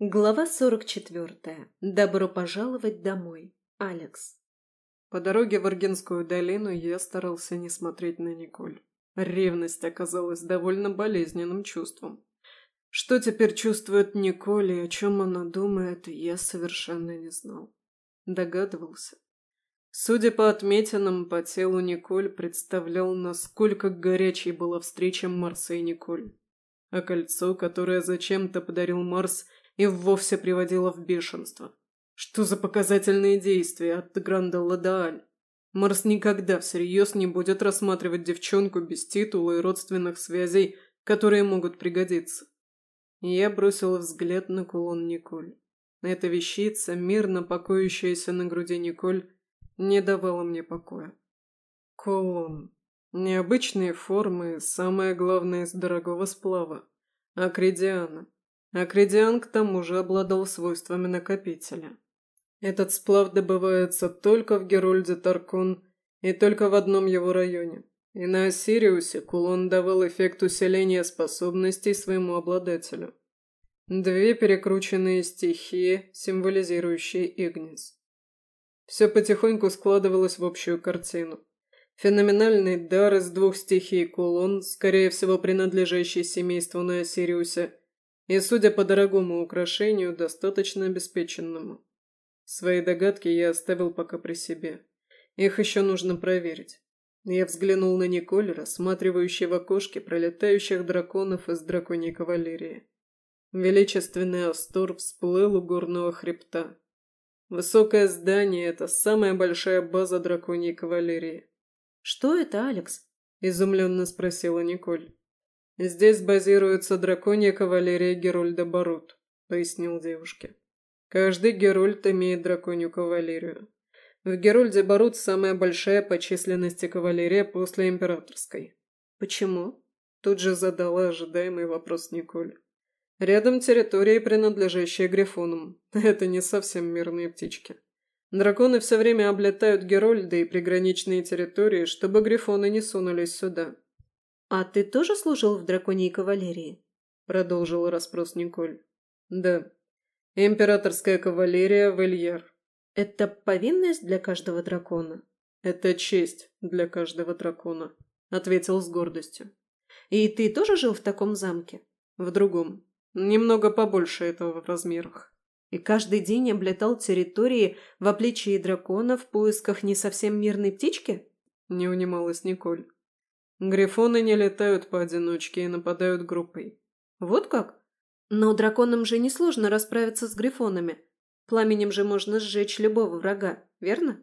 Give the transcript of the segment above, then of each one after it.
Глава 44. Добро пожаловать домой. Алекс. По дороге в Аргенскую долину я старался не смотреть на Николь. Ревность оказалась довольно болезненным чувством. Что теперь чувствует Николь и о чем она думает, я совершенно не знал. Догадывался. Судя по отметинам по телу Николь, представлял, насколько горячей была встреча Марса и Николь. А кольцо, которое зачем-то подарил Марс – и вовсе приводила в бешенство. Что за показательные действия от Гранда Ладааль? Марс никогда всерьез не будет рассматривать девчонку без титула и родственных связей, которые могут пригодиться. Я бросил взгляд на кулон Николь. Эта вещица, мирно покоящаяся на груди Николь, не давала мне покоя. Кулон. Необычные формы, самое главное, из дорогого сплава. Акридиана. Акридиан к тому же обладал свойствами накопителя. Этот сплав добывается только в Герольде Таркон и только в одном его районе. И на Осириусе кулон давал эффект усиления способностей своему обладателю. Две перекрученные стихии, символизирующие Игнис. Все потихоньку складывалось в общую картину. Феноменальный дар из двух стихий кулон, скорее всего принадлежащий семейству на Осириусе, и, судя по дорогому украшению, достаточно обеспеченному. Свои догадки я оставил пока при себе. Их еще нужно проверить. Я взглянул на Николь, рассматривающий в окошке пролетающих драконов из драконьей кавалерии. Величественный Астор всплыл у горного хребта. Высокое здание – это самая большая база драконьей кавалерии. «Что это, Алекс?» – изумленно спросила Николь. «Здесь базируется драконья кавалерия Герольда Барут», — пояснил девушке. «Каждый Герольд имеет драконью кавалерию. В Герольде Барут самая большая по численности кавалерия после императорской». «Почему?» — тут же задала ожидаемый вопрос Николь. «Рядом территории, принадлежащие Грифонам. Это не совсем мирные птички. Драконы все время облетают Герольды и приграничные территории, чтобы Грифоны не сунулись сюда». «А ты тоже служил в драконьей кавалерии?» — продолжила расспрос Николь. «Да. Императорская кавалерия Вельяр». «Это повинность для каждого дракона?» «Это честь для каждого дракона», — ответил с гордостью. «И ты тоже жил в таком замке?» «В другом. Немного побольше этого в размерах». «И каждый день облетал территории в обличии дракона в поисках не совсем мирной птички?» Не унималась Николь. Грифоны не летают поодиночке и нападают группой. Вот как? Но драконам же несложно расправиться с грифонами. Пламенем же можно сжечь любого врага, верно?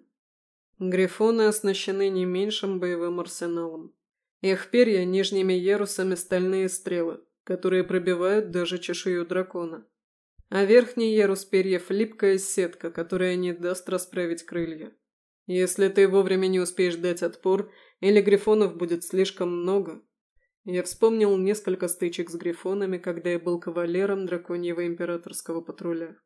Грифоны оснащены не меньшим боевым арсеналом. Их перья нижними ярусами стальные стрелы, которые пробивают даже чешую дракона. А верхний ярус перьев – липкая сетка, которая не даст расправить крылья. Если ты вовремя не успеешь дать отпор – или грифонов будет слишком много. Я вспомнил несколько стычек с грифонами, когда я был кавалером драконьего императорского патруля.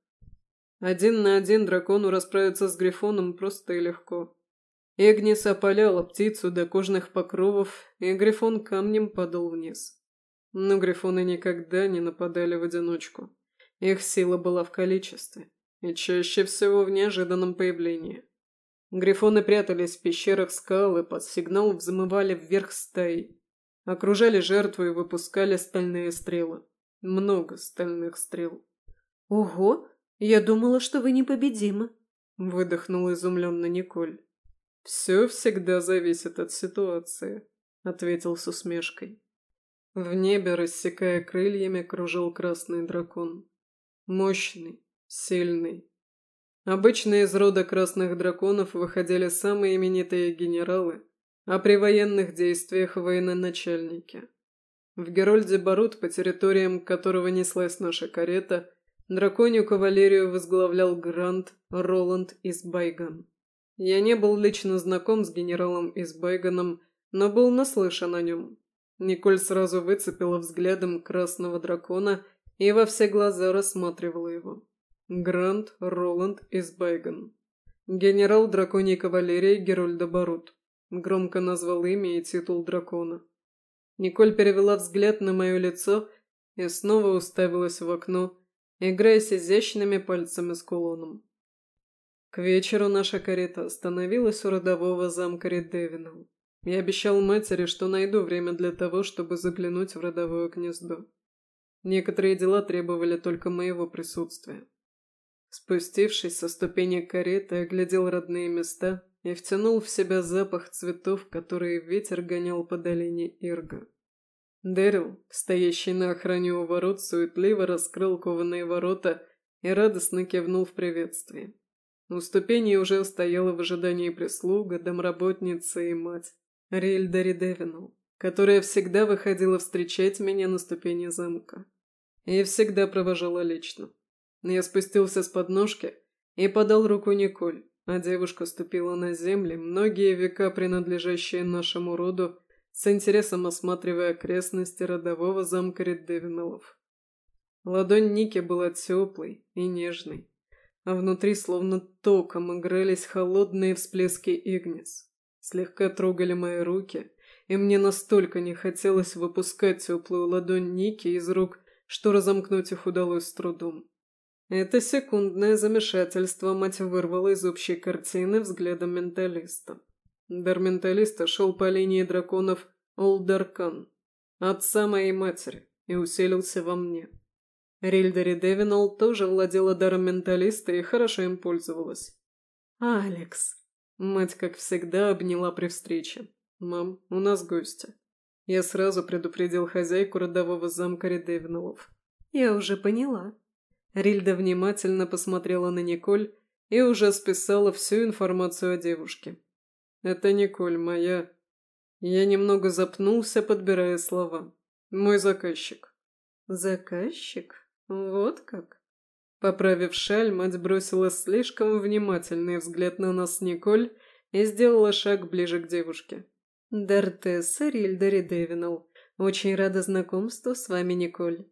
Один на один дракону расправиться с грифоном просто и легко. Эгнис опаляла птицу до кожных покровов, и грифон камнем падал вниз. Но грифоны никогда не нападали в одиночку. Их сила была в количестве, и чаще всего в неожиданном появлении. Грифоны прятались в пещерах скал и под сигнал взмывали вверх стаи. Окружали жертву и выпускали стальные стрелы. Много стальных стрел. «Ого! Я думала, что вы непобедимы!» Выдохнула изумленно Николь. «Все всегда зависит от ситуации», — ответил с усмешкой. В небе, рассекая крыльями, кружил красный дракон. Мощный, сильный, Обычно из рода красных драконов выходили самые именитые генералы, а при военных действиях военачальники. В Герольде Барут, по территориям которого неслась наша карета, драконью кавалерию возглавлял Грант Роланд из Байган. Я не был лично знаком с генералом из Байганом, но был наслышан о нем. Николь сразу выцепила взглядом красного дракона и во все глаза рассматривала его. Грант Роланд из Байган. Генерал драконьей кавалерии Герольда Барут. Громко назвал имя и титул дракона. Николь перевела взгляд на мое лицо и снова уставилась в окно, играя с изящными пальцами с кулоном. К вечеру наша карета остановилась у родового замка Редевина. Я обещал матери, что найду время для того, чтобы заглянуть в родовое гнездо. Некоторые дела требовали только моего присутствия. Спустившись со ступенек кареты, оглядел родные места и втянул в себя запах цветов, которые ветер гонял по долине Ирга. Дэрил, стоящий на охране у ворот, суетливо раскрыл кованые ворота и радостно кивнул в приветствии. У ступеней уже стояла в ожидании прислуга, домработница и мать, Рильдари Девинал, которая всегда выходила встречать меня на ступени замка. И всегда провожала лично. Я спустился с подножки и подал руку Николь, а девушка ступила на земли, многие века принадлежащие нашему роду, с интересом осматривая окрестности родового замка Реддевинелов. Ладонь Ники была теплой и нежной, а внутри словно током игрались холодные всплески Игнис. Слегка трогали мои руки, и мне настолько не хотелось выпускать теплую ладонь Ники из рук, что разомкнуть их удалось с трудом. Это секундное замешательство мать вырвала из общей картины взглядом менталиста. Дар менталиста шел по линии драконов Олдаркан, отца моей матери, и уселился во мне. Рильдари Девинол тоже владела даром менталиста и хорошо им пользовалась. «Алекс!» Мать, как всегда, обняла при встрече. «Мам, у нас гости». Я сразу предупредил хозяйку родового замка Редевиновов. «Я уже поняла», Рильда внимательно посмотрела на Николь и уже списала всю информацию о девушке. «Это Николь, моя...» Я немного запнулся, подбирая слова. «Мой заказчик». «Заказчик? Вот как?» Поправив шаль, мать бросила слишком внимательный взгляд на нас Николь и сделала шаг ближе к девушке. «Дартесса Рильда Редевинал. Очень рада знакомству с вами, Николь.